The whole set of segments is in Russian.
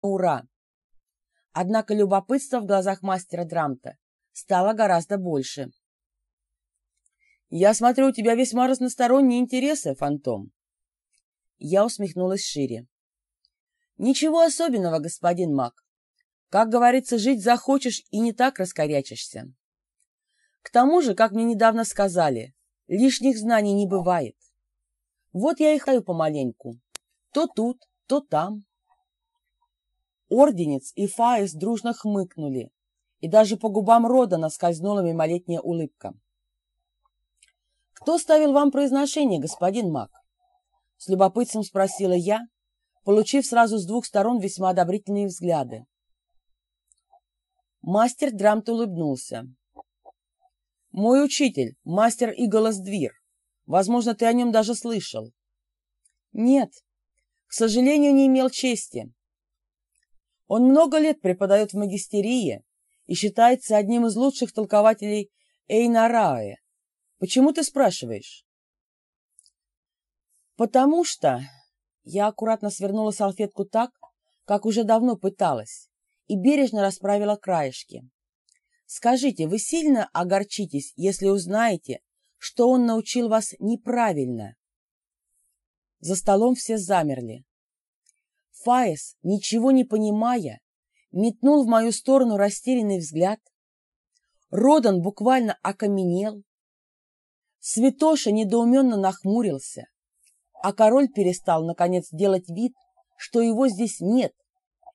ура. Однако любопытство в глазах мастера Драмта стало гораздо больше. «Я смотрю, у тебя весьма разносторонние интересы, Фантом». Я усмехнулась шире. «Ничего особенного, господин Мак. Как говорится, жить захочешь и не так раскорячишься. К тому же, как мне недавно сказали, лишних знаний не бывает. Вот я и хаю помаленьку. То тут, то там. Орденец и Фаис дружно хмыкнули, и даже по губам Родана скользнула мимолетняя улыбка. «Кто ставил вам произношение, господин Мак?» С любопытством спросила я, получив сразу с двух сторон весьма одобрительные взгляды. Мастер Драмт улыбнулся. «Мой учитель, мастер Иголас Двир. Возможно, ты о нем даже слышал». «Нет, к сожалению, не имел чести. Он много лет преподает в магистерии и считается одним из лучших толкователей Эйнарае. Почему ты спрашиваешь? Потому что я аккуратно свернула салфетку так, как уже давно пыталась, и бережно расправила краешки. Скажите, вы сильно огорчитесь, если узнаете, что он научил вас неправильно? За столом все замерли. Фаес, ничего не понимая, метнул в мою сторону растерянный взгляд. Родан буквально окаменел. Святоша недоуменно нахмурился, а король перестал, наконец, делать вид, что его здесь нет,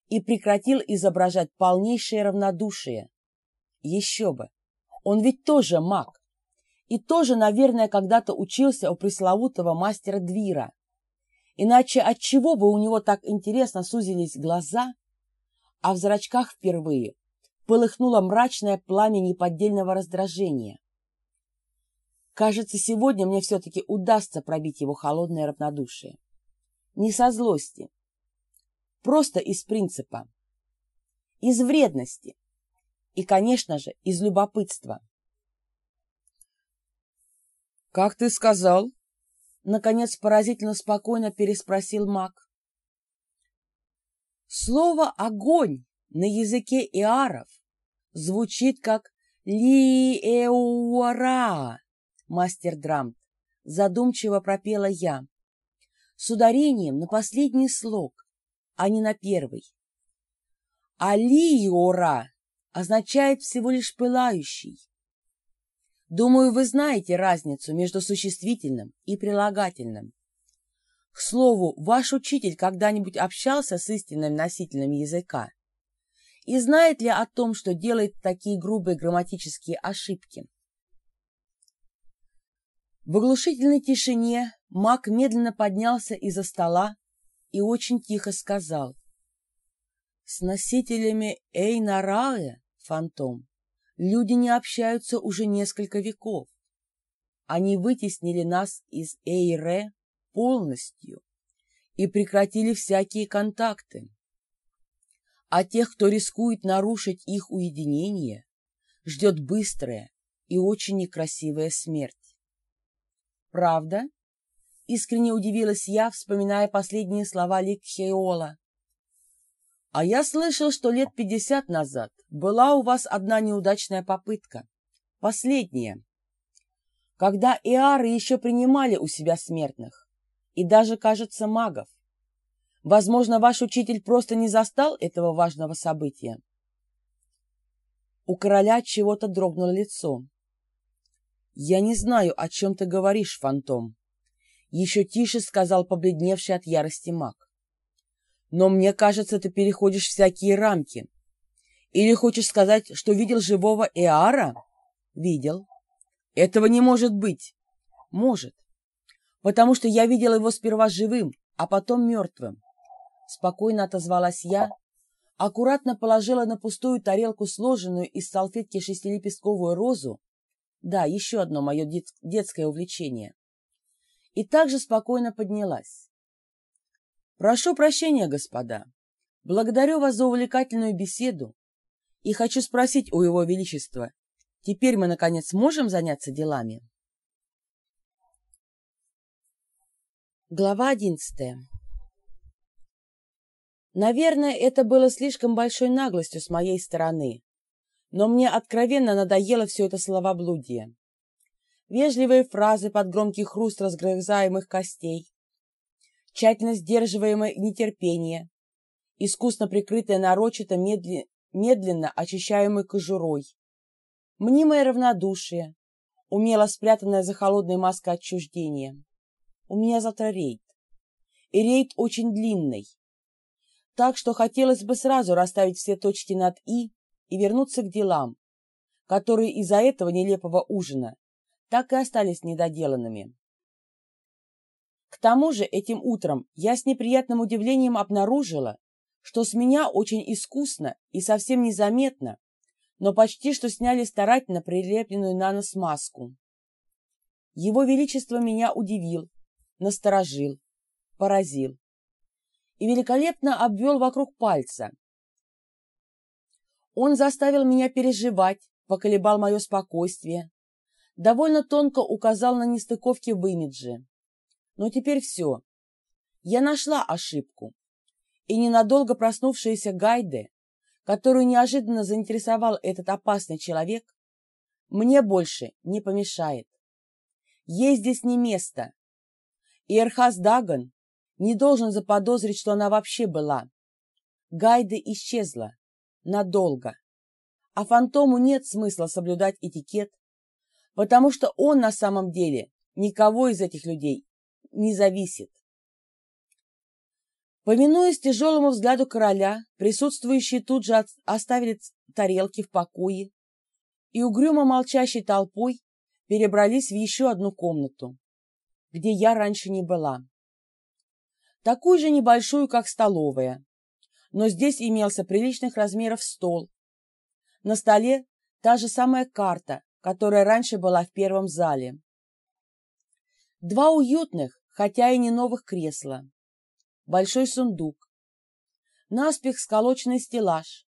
и прекратил изображать полнейшее равнодушие. Еще бы! Он ведь тоже маг, и тоже, наверное, когда-то учился у пресловутого мастера Двира. Иначе от чего бы у него так интересно сузились глаза, а в зрачках впервые полыхнуло мрачное пламя неподдельного раздражения. Кажется, сегодня мне все-таки удастся пробить его холодное равнодушие. Не со злости, просто из принципа, из вредности и, конечно же, из любопытства. «Как ты сказал?» Наконец поразительно спокойно переспросил маг. Слово «огонь» на языке иаров звучит как «ли-эуара», мастер Драмт. Задумчиво пропела я, с ударением на последний слог, а не на первый. А «ли-ора» означает всего лишь «пылающий». Думаю, вы знаете разницу между существительным и прилагательным. К слову, ваш учитель когда-нибудь общался с истинным носителем языка? И знает ли о том, что делает такие грубые грамматические ошибки? В оглушительной тишине маг медленно поднялся из-за стола и очень тихо сказал. «С носителями Эйнарае, фантом, люди не общаются уже несколько веков. Они вытеснили нас из Эйре полностью и прекратили всякие контакты. А тех, кто рискует нарушить их уединение, ждет быстрая и очень некрасивая смерть. «Правда?» — искренне удивилась я, вспоминая последние слова Ликхеола. А я слышал, что лет пятьдесят назад была у вас одна неудачная попытка. Последняя. Когда иары еще принимали у себя смертных. И даже, кажется, магов. Возможно, ваш учитель просто не застал этого важного события. У короля чего-то дрогнуло лицо. «Я не знаю, о чем ты говоришь, фантом», — еще тише сказал побледневший от ярости маг. Но мне кажется, ты переходишь всякие рамки. Или хочешь сказать, что видел живого Эара? Видел. Этого не может быть. Может. Потому что я видел его сперва живым, а потом мертвым. Спокойно отозвалась я, аккуратно положила на пустую тарелку сложенную из салфетки шестилепестковую розу, да, еще одно мое дет детское увлечение, и также спокойно поднялась. Прошу прощения, господа. Благодарю вас за увлекательную беседу и хочу спросить у Его Величества, теперь мы, наконец, можем заняться делами? Глава одиннадцатая Наверное, это было слишком большой наглостью с моей стороны, но мне откровенно надоело все это словоблудие. Вежливые фразы под громкий хруст разгрызаемых костей, тщательно сдерживаемое нетерпение, искусно прикрытое нарочито медли... медленно очищаемой кожурой, мнимое равнодушие, умело спрятанное за холодной маской отчуждения. У меня завтра рейд. И рейд очень длинный. Так что хотелось бы сразу расставить все точки над «и» и вернуться к делам, которые из-за этого нелепого ужина так и остались недоделанными. К тому же этим утром я с неприятным удивлением обнаружила, что с меня очень искусно и совсем незаметно, но почти что сняли старательно прилепленную на нос маску. Его Величество меня удивил, насторожил, поразил и великолепно обвел вокруг пальца. Он заставил меня переживать, поколебал мое спокойствие, довольно тонко указал на нестыковки в имидже. Но теперь все. Я нашла ошибку. И ненадолго проснувшаяся Гайде, которую неожиданно заинтересовал этот опасный человек, мне больше не помешает. Ей здесь не место. И Эрхаз Даган не должен заподозрить, что она вообще была. Гайда исчезла. Надолго. А фантому нет смысла соблюдать этикет потому что он на самом деле никого из этих людей не зависит. Повинуясь тяжелому взгляду короля, присутствующие тут же оставили тарелки в покое и угрюмо молчащей толпой перебрались в еще одну комнату, где я раньше не была. Такую же небольшую, как столовая, но здесь имелся приличных размеров стол. На столе та же самая карта, которая раньше была в первом зале. Два уютных, хотя и не новых кресла. Большой сундук. Наспех сколоченный стеллаж,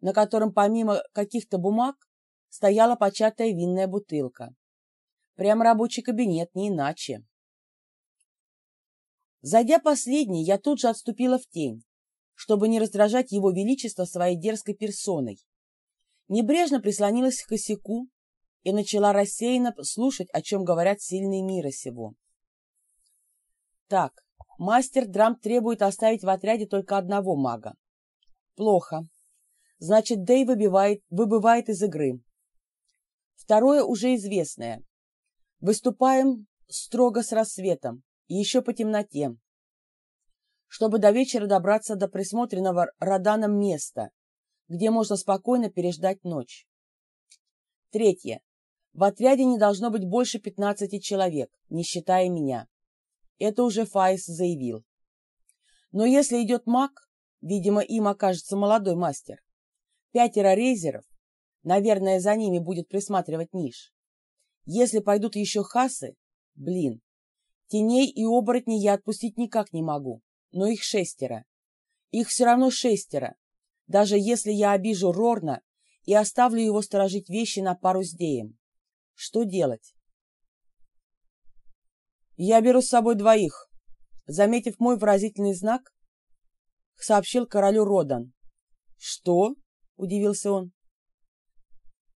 на котором помимо каких-то бумаг стояла початая винная бутылка. Прям рабочий кабинет, не иначе. Зайдя последней, я тут же отступила в тень, чтобы не раздражать его величество своей дерзкой персоной. Небрежно прислонилась к косяку, и начала рассеянно слушать, о чем говорят сильные мира сего. Так, мастер Драм требует оставить в отряде только одного мага. Плохо. Значит, Дэй выбивает, выбывает из игры. Второе уже известное. Выступаем строго с рассветом, еще по темноте, чтобы до вечера добраться до присмотренного Роданом места, где можно спокойно переждать ночь. Третье. В отряде не должно быть больше 15 человек, не считая меня. Это уже Фаис заявил. Но если идет маг, видимо, им окажется молодой мастер, пятеро рейзеров, наверное, за ними будет присматривать Ниш. Если пойдут еще хасы, блин, теней и оборотней я отпустить никак не могу, но их шестеро. Их все равно шестеро, даже если я обижу Рорна и оставлю его сторожить вещи на пару с Деем. Что делать? Я беру с собой двоих. Заметив мой выразительный знак, сообщил королю Родан. Что? Удивился он.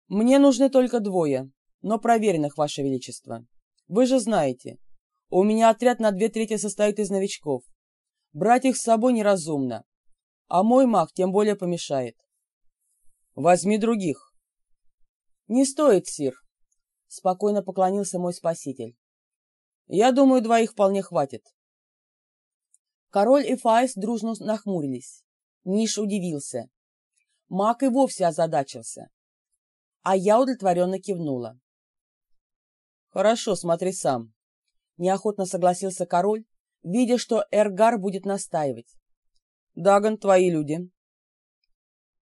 Мне нужны только двое, но проверенных, Ваше Величество. Вы же знаете, у меня отряд на две трети состоит из новичков. Брать их с собой неразумно, а мой маг тем более помешает. Возьми других. Не стоит, Сир. Спокойно поклонился мой спаситель. Я думаю, двоих вполне хватит. Король и Фаис дружно нахмурились. Ниш удивился. Мак и вовсе озадачился. А я удовлетворенно кивнула. «Хорошо, смотри сам», — неохотно согласился король, видя, что Эргар будет настаивать. «Даган, твои люди».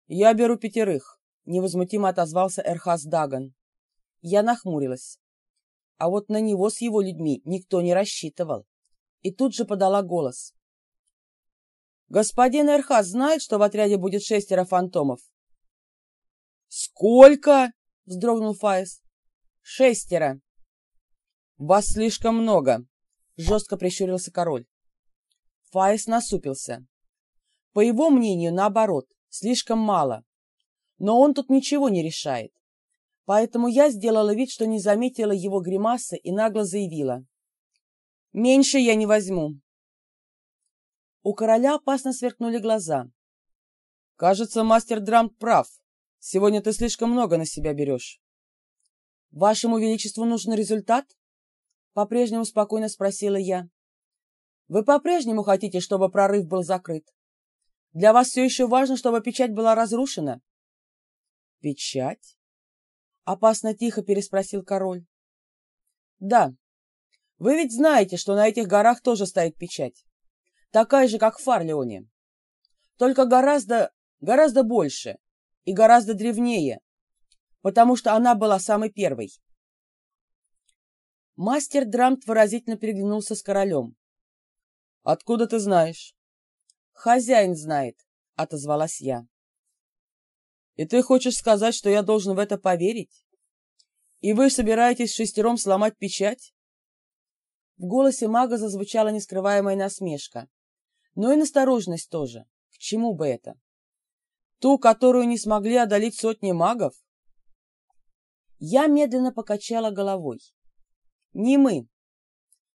«Я беру пятерых», — невозмутимо отозвался Эрхас Даган. Я нахмурилась. А вот на него с его людьми никто не рассчитывал. И тут же подала голос. «Господин Эрхаз знает, что в отряде будет шестеро фантомов?» «Сколько?» — вздрогнул Фаис. «Шестеро». «Вас слишком много», — жестко прищурился король. Фаис насупился. По его мнению, наоборот, слишком мало. Но он тут ничего не решает. Поэтому я сделала вид, что не заметила его гримасы и нагло заявила. «Меньше я не возьму». У короля опасно сверкнули глаза. «Кажется, мастер Драмт прав. Сегодня ты слишком много на себя берешь». «Вашему Величеству нужен результат?» По-прежнему спокойно спросила я. «Вы по-прежнему хотите, чтобы прорыв был закрыт? Для вас все еще важно, чтобы печать была разрушена?» «Печать?» Опасно тихо переспросил король. «Да. Вы ведь знаете, что на этих горах тоже стоит печать. Такая же, как в Фарлеоне. Только гораздо, гораздо больше и гораздо древнее, потому что она была самой первой». Мастер Драмт выразительно переглянулся с королем. «Откуда ты знаешь?» «Хозяин знает», — отозвалась я. И ты хочешь сказать, что я должен в это поверить? И вы собираетесь шестером сломать печать? В голосе мага зазвучала нескрываемая насмешка. Но и настороженность тоже. К чему бы это? Ту, которую не смогли одолеть сотни магов? Я медленно покачала головой. Не мы.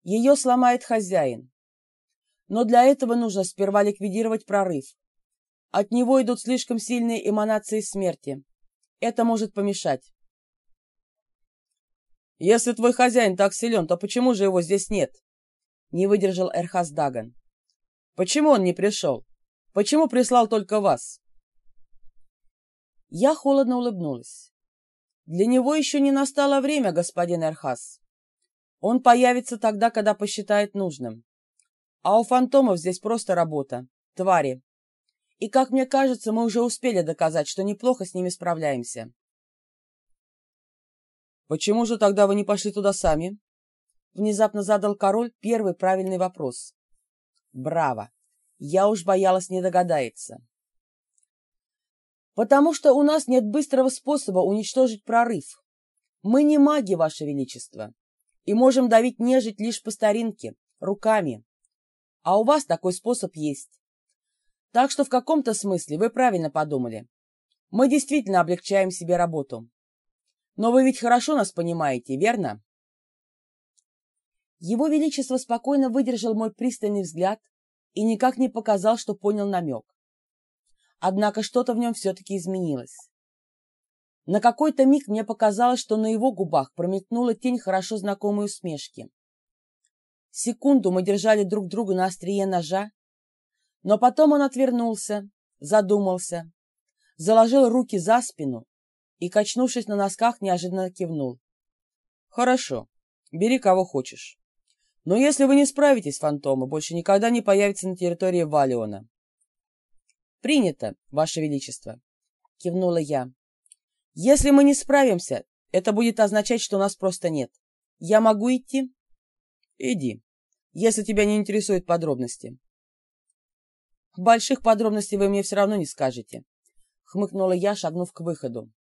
Ее сломает хозяин. Но для этого нужно сперва ликвидировать прорыв, от него идут слишком сильные эманации смерти. Это может помешать. «Если твой хозяин так силен, то почему же его здесь нет?» Не выдержал Эрхас Даган. «Почему он не пришел? Почему прислал только вас?» Я холодно улыбнулась. «Для него еще не настало время, господин Эрхас. Он появится тогда, когда посчитает нужным. А у фантомов здесь просто работа, твари, и, как мне кажется, мы уже успели доказать, что неплохо с ними справляемся. «Почему же тогда вы не пошли туда сами?» Внезапно задал король первый правильный вопрос. «Браво! Я уж боялась не догадается». «Потому что у нас нет быстрого способа уничтожить прорыв. Мы не маги, Ваше Величество, и можем давить нежить лишь по старинке, руками. А у вас такой способ есть. Так что в каком-то смысле вы правильно подумали. Мы действительно облегчаем себе работу. Но вы ведь хорошо нас понимаете, верно? Его Величество спокойно выдержал мой пристальный взгляд и никак не показал, что понял намек. Однако что-то в нем все-таки изменилось. На какой-то миг мне показалось, что на его губах промелькнула тень хорошо знакомой усмешки. Секунду мы держали друг друга на острие ножа, но потом он отвернулся, задумался, заложил руки за спину и, качнувшись на носках, неожиданно кивнул. «Хорошо, бери кого хочешь. Но если вы не справитесь, фантомы больше никогда не появятся на территории Валиона». «Принято, Ваше Величество», — кивнула я. «Если мы не справимся, это будет означать, что нас просто нет. Я могу идти?» «Иди, если тебя не интересуют подробности», Больших подробностей вы мне все равно не скажете, хмыкнула я, шагнув к выходу.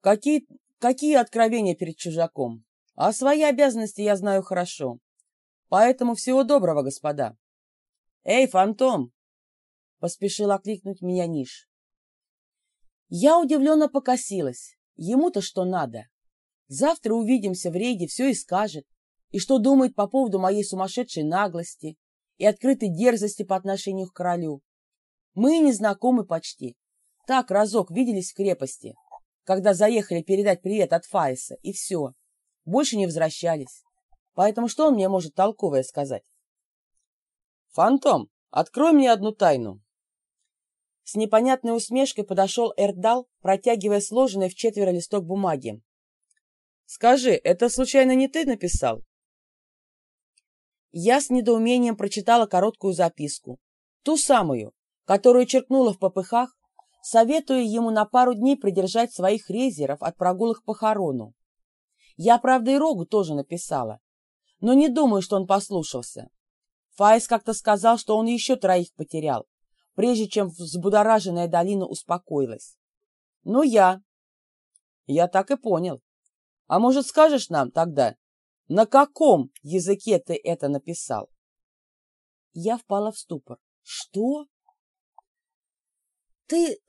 Какие, какие откровения перед чужаком? А свои обязанности я знаю хорошо. Поэтому всего доброго, господа. Эй, фантом! Поспешил окликнуть меня Ниш. Я удивленно покосилась. Ему-то что надо? Завтра увидимся в рейде, все и скажет. И что думает по поводу моей сумасшедшей наглости, и открытой дерзости по отношению к королю. Мы не знакомы почти. Так разок виделись в крепости, когда заехали передать привет от Фаиса, и все. Больше не возвращались. Поэтому что он мне может толковое сказать? «Фантом, открой мне одну тайну!» С непонятной усмешкой подошел Эрдал, протягивая сложенный в четверо листок бумаги. «Скажи, это случайно не ты написал?» Я с недоумением прочитала короткую записку. Ту самую, которую черкнула в попыхах, советуя ему на пару дней придержать своих резеров от прогулок по хорону. Я, правда, и Рогу тоже написала, но не думаю, что он послушался. Фаис как-то сказал, что он еще троих потерял, прежде чем взбудораженная долина успокоилась. Ну, я. Я так и понял. А может, скажешь нам тогда, на каком языке ты это написал? Я впала в ступор. Что? Ты